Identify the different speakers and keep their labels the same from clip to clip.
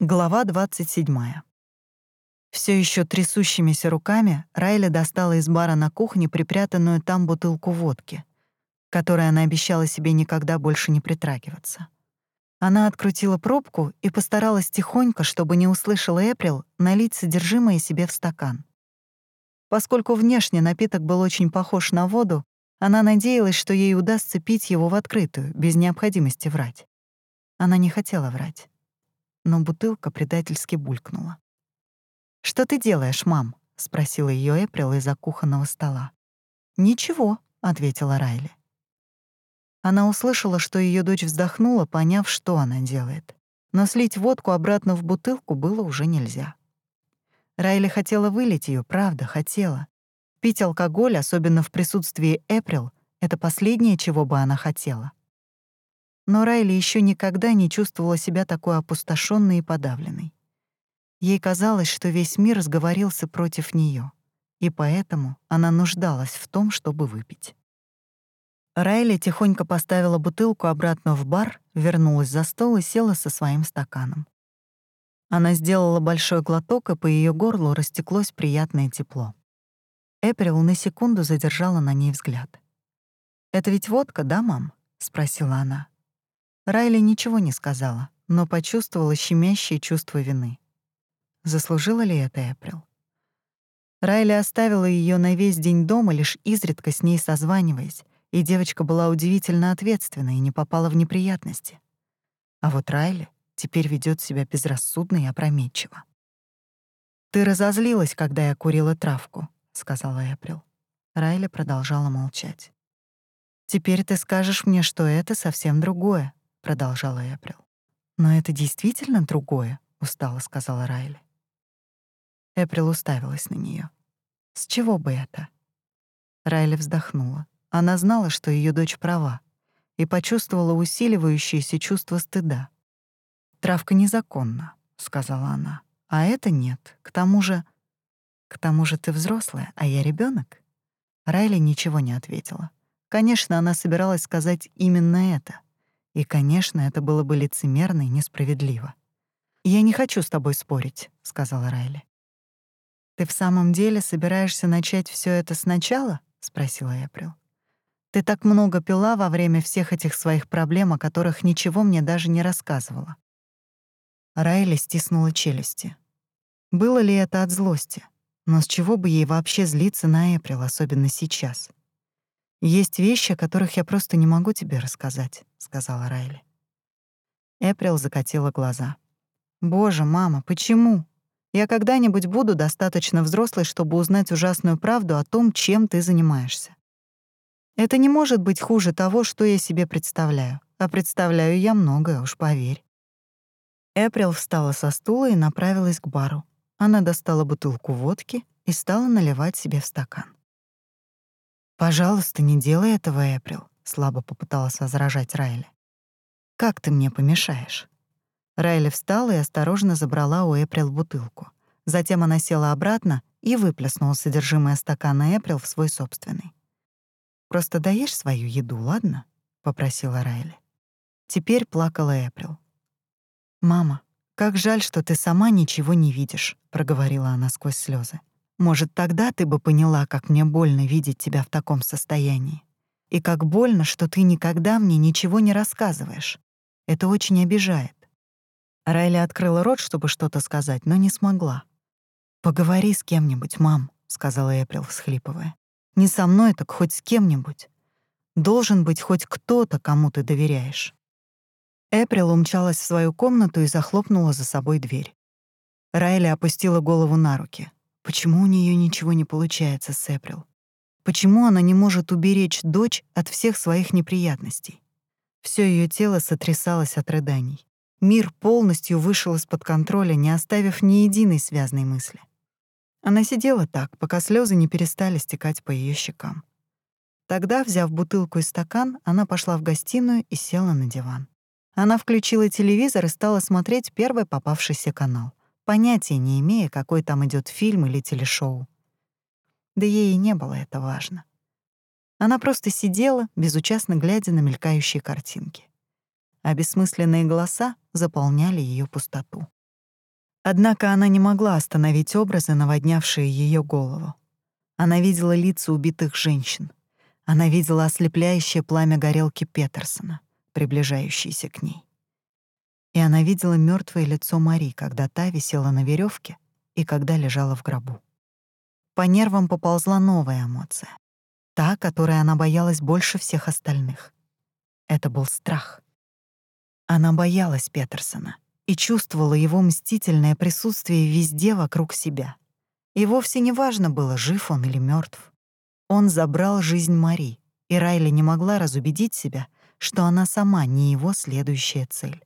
Speaker 1: Глава 27. Все еще трясущимися руками Райли достала из бара на кухне припрятанную там бутылку водки, которой она обещала себе никогда больше не притрагиваться. Она открутила пробку и постаралась тихонько, чтобы не услышала Эприл, налить содержимое себе в стакан. Поскольку внешне напиток был очень похож на воду, она надеялась, что ей удастся пить его в открытую, без необходимости врать. Она не хотела врать но бутылка предательски булькнула. «Что ты делаешь, мам?» — спросила ее Эприл из-за кухонного стола. «Ничего», — ответила Райли. Она услышала, что ее дочь вздохнула, поняв, что она делает. Но слить водку обратно в бутылку было уже нельзя. Райли хотела вылить ее, правда, хотела. Пить алкоголь, особенно в присутствии Эприл, — это последнее, чего бы она хотела. Но Райли еще никогда не чувствовала себя такой опустошенной и подавленной. Ей казалось, что весь мир сговорился против нее, и поэтому она нуждалась в том, чтобы выпить. Райли тихонько поставила бутылку обратно в бар, вернулась за стол и села со своим стаканом. Она сделала большой глоток, и по ее горлу растеклось приятное тепло. Эприл на секунду задержала на ней взгляд. «Это ведь водка, да, мам?» — спросила она. Райли ничего не сказала, но почувствовала щемящее чувство вины. Заслужила ли это Эприл? Райли оставила ее на весь день дома, лишь изредка с ней созваниваясь, и девочка была удивительно ответственна и не попала в неприятности. А вот Райли теперь ведет себя безрассудно и опрометчиво. «Ты разозлилась, когда я курила травку», — сказала Эприл. Райли продолжала молчать. «Теперь ты скажешь мне, что это совсем другое продолжала Эприл. «Но это действительно другое», — устало сказала Райли. Эприл уставилась на нее. «С чего бы это?» Райли вздохнула. Она знала, что ее дочь права, и почувствовала усиливающееся чувство стыда. «Травка незаконна», — сказала она. «А это нет. К тому же...» «К тому же ты взрослая, а я ребенок. Райли ничего не ответила. Конечно, она собиралась сказать именно это. И, конечно, это было бы лицемерно и несправедливо. «Я не хочу с тобой спорить», — сказала Райли. «Ты в самом деле собираешься начать все это сначала?» — спросила Эприл. «Ты так много пила во время всех этих своих проблем, о которых ничего мне даже не рассказывала». Райли стиснула челюсти. Было ли это от злости? Но с чего бы ей вообще злиться на Эприл, особенно сейчас? «Есть вещи, о которых я просто не могу тебе рассказать», — сказала Райли. Эприл закатила глаза. «Боже, мама, почему? Я когда-нибудь буду достаточно взрослой, чтобы узнать ужасную правду о том, чем ты занимаешься. Это не может быть хуже того, что я себе представляю. А представляю я многое, уж поверь». Эприл встала со стула и направилась к бару. Она достала бутылку водки и стала наливать себе в стакан. «Пожалуйста, не делай этого, Эприл», — слабо попыталась возражать Райли. «Как ты мне помешаешь?» Райли встала и осторожно забрала у Эприл бутылку. Затем она села обратно и выплеснула содержимое стакана Эприл в свой собственный. «Просто даешь свою еду, ладно?» — попросила Райли. Теперь плакала Эприл. «Мама, как жаль, что ты сама ничего не видишь», — проговорила она сквозь слезы. Может, тогда ты бы поняла, как мне больно видеть тебя в таком состоянии. И как больно, что ты никогда мне ничего не рассказываешь. Это очень обижает. Райли открыла рот, чтобы что-то сказать, но не смогла. «Поговори с кем-нибудь, мам», — сказала Эприл, всхлипывая. «Не со мной, так хоть с кем-нибудь. Должен быть хоть кто-то, кому ты доверяешь». Эприл умчалась в свою комнату и захлопнула за собой дверь. Райли опустила голову на руки. Почему у нее ничего не получается с Эприл? Почему она не может уберечь дочь от всех своих неприятностей? Все ее тело сотрясалось от рыданий. Мир полностью вышел из-под контроля, не оставив ни единой связной мысли. Она сидела так, пока слезы не перестали стекать по ее щекам. Тогда, взяв бутылку и стакан, она пошла в гостиную и села на диван. Она включила телевизор и стала смотреть первый попавшийся канал понятия не имея, какой там идет фильм или телешоу. Да ей и не было это важно. Она просто сидела, безучастно глядя на мелькающие картинки. А бессмысленные голоса заполняли ее пустоту. Однако она не могла остановить образы, наводнявшие ее голову. Она видела лица убитых женщин. Она видела ослепляющее пламя горелки Петерсона, приближающееся к ней. И она видела мертвое лицо Мари, когда та висела на веревке и когда лежала в гробу. По нервам поползла новая эмоция. Та, которой она боялась больше всех остальных. Это был страх. Она боялась Петерсона и чувствовала его мстительное присутствие везде вокруг себя. И вовсе не важно было, жив он или мертв. Он забрал жизнь Мари, и Райли не могла разубедить себя, что она сама не его следующая цель.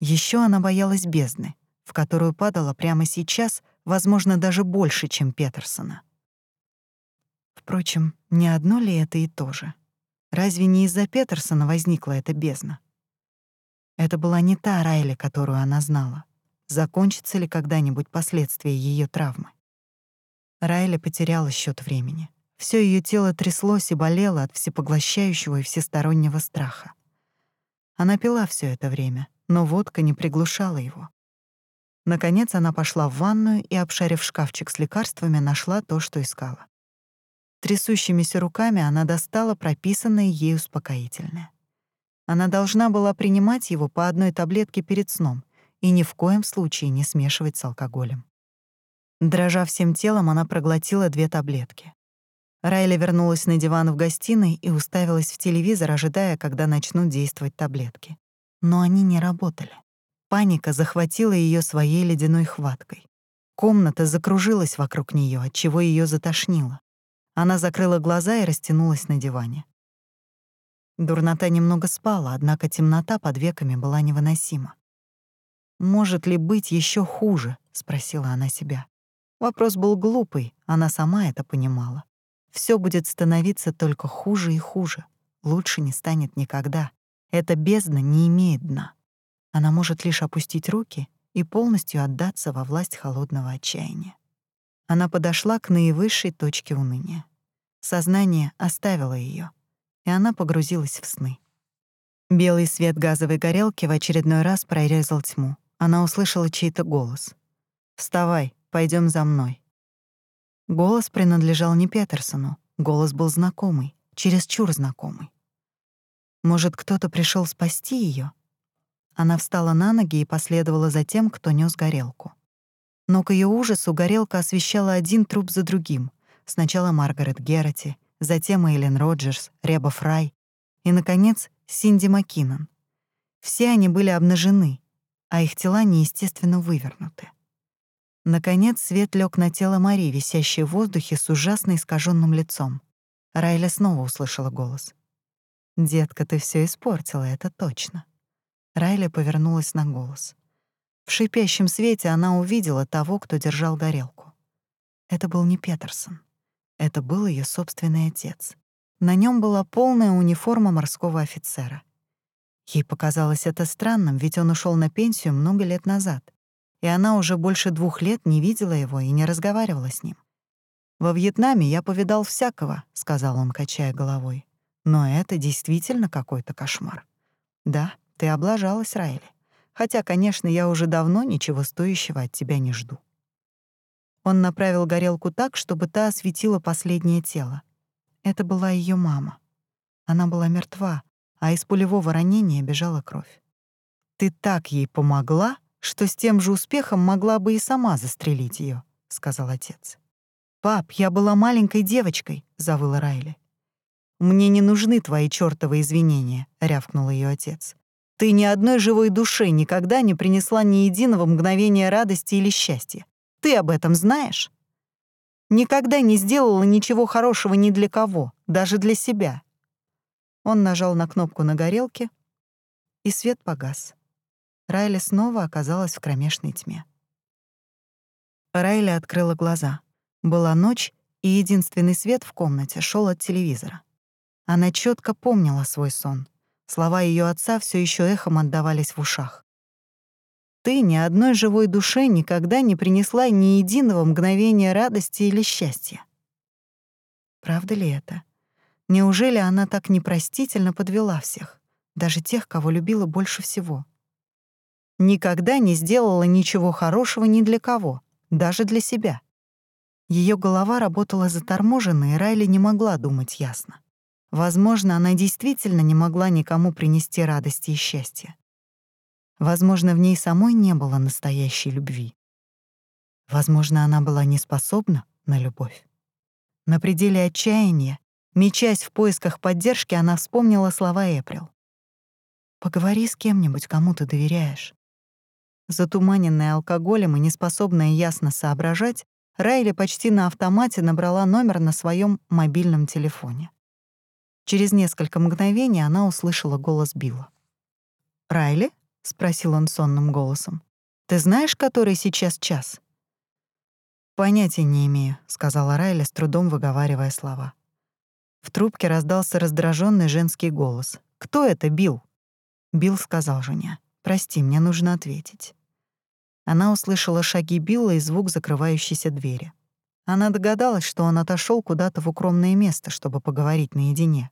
Speaker 1: Еще она боялась бездны, в которую падала прямо сейчас, возможно, даже больше, чем Петерсона. Впрочем, не одно ли это и то же? Разве не из-за Петерсона возникла эта бездна? Это была не та Райли, которую она знала. Закончится ли когда-нибудь последствия ее травмы? Райли потеряла счет времени. Все ее тело тряслось и болело от всепоглощающего и всестороннего страха. Она пила все это время, но водка не приглушала его. Наконец она пошла в ванную и, обшарив шкафчик с лекарствами, нашла то, что искала. Трясущимися руками она достала прописанное ей успокоительное. Она должна была принимать его по одной таблетке перед сном и ни в коем случае не смешивать с алкоголем. Дрожа всем телом, она проглотила две таблетки. Райли вернулась на диван в гостиной и уставилась в телевизор, ожидая, когда начнут действовать таблетки. Но они не работали. Паника захватила ее своей ледяной хваткой. Комната закружилась вокруг нее, отчего ее затошнило. Она закрыла глаза и растянулась на диване. Дурнота немного спала, однако темнота под веками была невыносима. «Может ли быть еще хуже?» — спросила она себя. Вопрос был глупый, она сама это понимала. Все будет становиться только хуже и хуже. Лучше не станет никогда. Эта бездна не имеет дна. Она может лишь опустить руки и полностью отдаться во власть холодного отчаяния. Она подошла к наивысшей точке уныния. Сознание оставило ее и она погрузилась в сны. Белый свет газовой горелки в очередной раз прорезал тьму. Она услышала чей-то голос. «Вставай, пойдем за мной». Голос принадлежал не Петерсону. Голос был знакомый, чересчур знакомый. Может, кто-то пришел спасти ее? Она встала на ноги и последовала за тем, кто нес горелку. Но к ее ужасу горелка освещала один труп за другим. Сначала Маргарет Герати, затем Эйлен Роджерс, Реба Фрай и, наконец, Синди Маккинон. Все они были обнажены, а их тела неестественно вывернуты. Наконец свет лег на тело Марии, висящей в воздухе с ужасно искаженным лицом. Райля снова услышала голос. «Детка, ты все испортила, это точно». Райля повернулась на голос. В шипящем свете она увидела того, кто держал горелку. Это был не Петерсон. Это был ее собственный отец. На нем была полная униформа морского офицера. Ей показалось это странным, ведь он ушел на пенсию много лет назад, и она уже больше двух лет не видела его и не разговаривала с ним. «Во Вьетнаме я повидал всякого», — сказал он, качая головой. «Но это действительно какой-то кошмар». «Да, ты облажалась, Райли. Хотя, конечно, я уже давно ничего стоящего от тебя не жду». Он направил горелку так, чтобы та осветила последнее тело. Это была ее мама. Она была мертва, а из пулевого ранения бежала кровь. «Ты так ей помогла, что с тем же успехом могла бы и сама застрелить ее, сказал отец. «Пап, я была маленькой девочкой», — завыла Райли. «Мне не нужны твои чёртовы извинения», — рявкнул ее отец. «Ты ни одной живой душе никогда не принесла ни единого мгновения радости или счастья. Ты об этом знаешь? Никогда не сделала ничего хорошего ни для кого, даже для себя. Он нажал на кнопку на горелке, и свет погас. Райли снова оказалась в кромешной тьме. Райли открыла глаза. Была ночь, и единственный свет в комнате шел от телевизора. Она четко помнила свой сон. Слова ее отца все еще эхом отдавались в ушах ты ни одной живой душе никогда не принесла ни единого мгновения радости или счастья. Правда ли это? Неужели она так непростительно подвела всех, даже тех, кого любила больше всего? Никогда не сделала ничего хорошего ни для кого, даже для себя. Ее голова работала заторможенно, и Райли не могла думать ясно. Возможно, она действительно не могла никому принести радости и счастья. Возможно, в ней самой не было настоящей любви. Возможно, она была не способна на любовь. На пределе отчаяния, мечась в поисках поддержки, она вспомнила слова Эприл. «Поговори с кем-нибудь, кому ты доверяешь». Затуманенная алкоголем и неспособная ясно соображать, Райли почти на автомате набрала номер на своем мобильном телефоне. Через несколько мгновений она услышала голос Билла. «Райли?» — спросил он сонным голосом. «Ты знаешь, который сейчас час?» «Понятия не имею», — сказала Райли, с трудом выговаривая слова. В трубке раздался раздраженный женский голос. «Кто это, Билл?» Билл сказал жене. «Прости, мне нужно ответить». Она услышала шаги Билла и звук закрывающейся двери. Она догадалась, что он отошел куда-то в укромное место, чтобы поговорить наедине.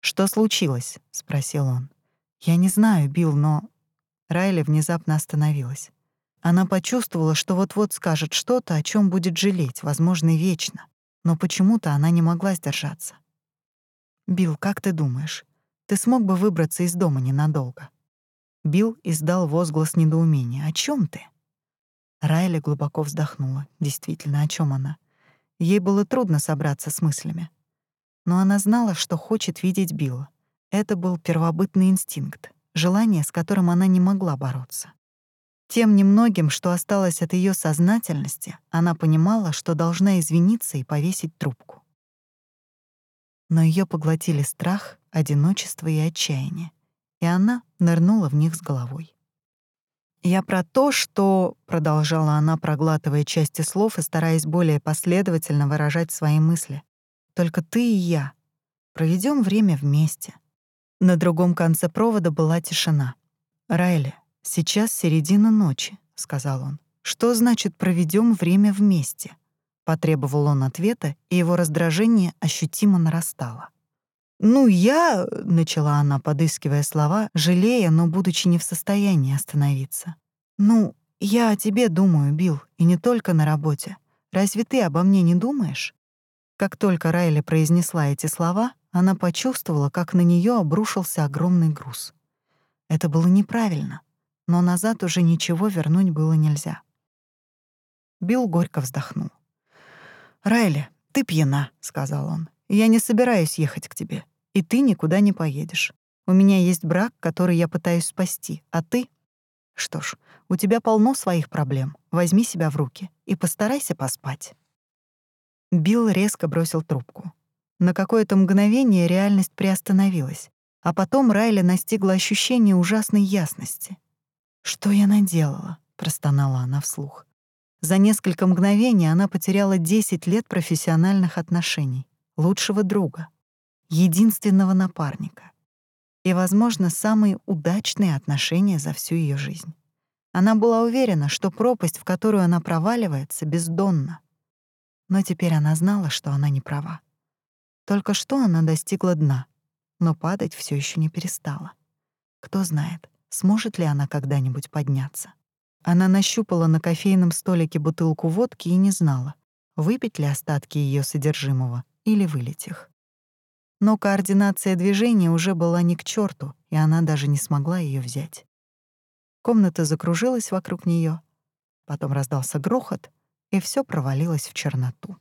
Speaker 1: «Что случилось?» — спросил он. «Я не знаю, Билл, но...» Райли внезапно остановилась. Она почувствовала, что вот-вот скажет что-то, о чем будет жалеть, возможно, вечно. Но почему-то она не могла сдержаться. «Билл, как ты думаешь, ты смог бы выбраться из дома ненадолго?» Билл издал возглас недоумения. «О чем ты?» Райли глубоко вздохнула. Действительно, о чем она? Ей было трудно собраться с мыслями. Но она знала, что хочет видеть Билла. Это был первобытный инстинкт, желание, с которым она не могла бороться. Тем немногим, что осталось от ее сознательности, она понимала, что должна извиниться и повесить трубку. Но ее поглотили страх, одиночество и отчаяние и она нырнула в них с головой. «Я про то, что...» — продолжала она, проглатывая части слов и стараясь более последовательно выражать свои мысли. «Только ты и я. Проведем время вместе». На другом конце провода была тишина. «Райли, сейчас середина ночи», — сказал он. «Что значит проведем время вместе?» Потребовал он ответа, и его раздражение ощутимо нарастало. «Ну, я...» — начала она, подыскивая слова, жалея, но будучи не в состоянии остановиться. «Ну, я о тебе думаю, Билл, и не только на работе. Разве ты обо мне не думаешь?» Как только Райли произнесла эти слова, она почувствовала, как на нее обрушился огромный груз. Это было неправильно, но назад уже ничего вернуть было нельзя. Билл горько вздохнул. «Райли, ты пьяна», — сказал он. Я не собираюсь ехать к тебе, и ты никуда не поедешь. У меня есть брак, который я пытаюсь спасти, а ты... Что ж, у тебя полно своих проблем. Возьми себя в руки и постарайся поспать». Билл резко бросил трубку. На какое-то мгновение реальность приостановилась, а потом Райли настигла ощущение ужасной ясности. «Что я наделала?» — простонала она вслух. За несколько мгновений она потеряла 10 лет профессиональных отношений лучшего друга, единственного напарника и, возможно, самые удачные отношения за всю ее жизнь. Она была уверена, что пропасть, в которую она проваливается, бездонна. Но теперь она знала, что она не права. Только что она достигла дна, но падать все еще не перестала. Кто знает, сможет ли она когда-нибудь подняться. Она нащупала на кофейном столике бутылку водки и не знала, выпить ли остатки ее содержимого или вылить их. Но координация движения уже была ни к черту, и она даже не смогла ее взять. Комната закружилась вокруг нее, потом раздался грохот, и все провалилось в черноту.